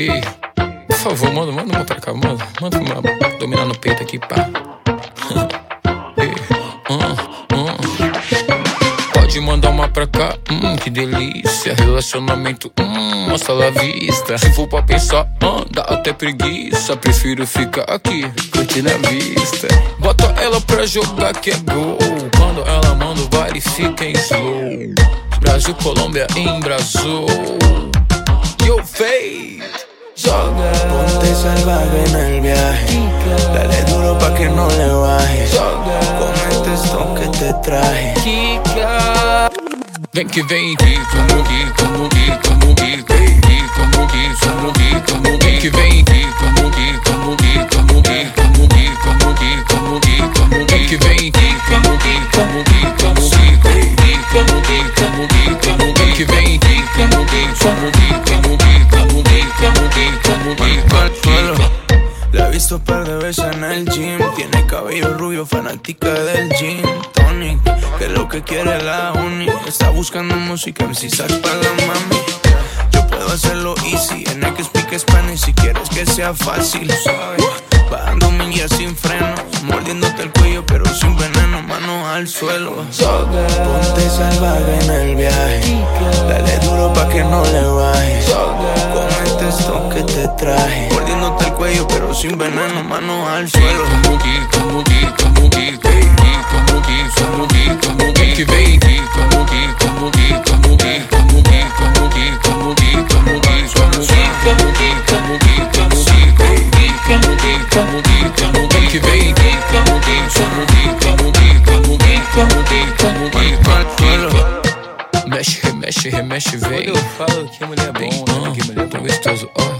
Ei, por favor, manda, manda uma pra cá, manda. Manda uma dominar no peito aqui, pá. Ei, hum, hum. Pode mandar uma pra cá, hum, que delícia. Relacionamento, hum, mostra lá vista. Se for pra pensar, hum, dá até preguiça. Prefiro ficar aqui, curtindo a vista. Bota ela pra jogar que é gol. Quando ela manda o vale, fica em slow. Brasil, Colômbia, em Brasil. Ponte salvaje en el viaje. Dale duro pa' que no le bajes. este esto que te traje. Ven que ven, que como, que como, que un par de veces en el gym. Tiene cabello rubio, fanática del gym. Tonic, que es lo que quiere la uni. Está buscando música, en si para la mami. Yo puedo hacerlo easy, en el que speak Spanish si quieres que sea fácil, ¿sabes? Bajando mi guía sin freno, mordiéndote el cuello pero sin veneno, mano al suelo. Ponte salvaje en el viaje, dale duro pa' que no le vayas. sin veneno, manos al cielo. Mexe, remexe, remexe, vem. Quando eu como que como que, como que como que, como que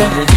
Doctor.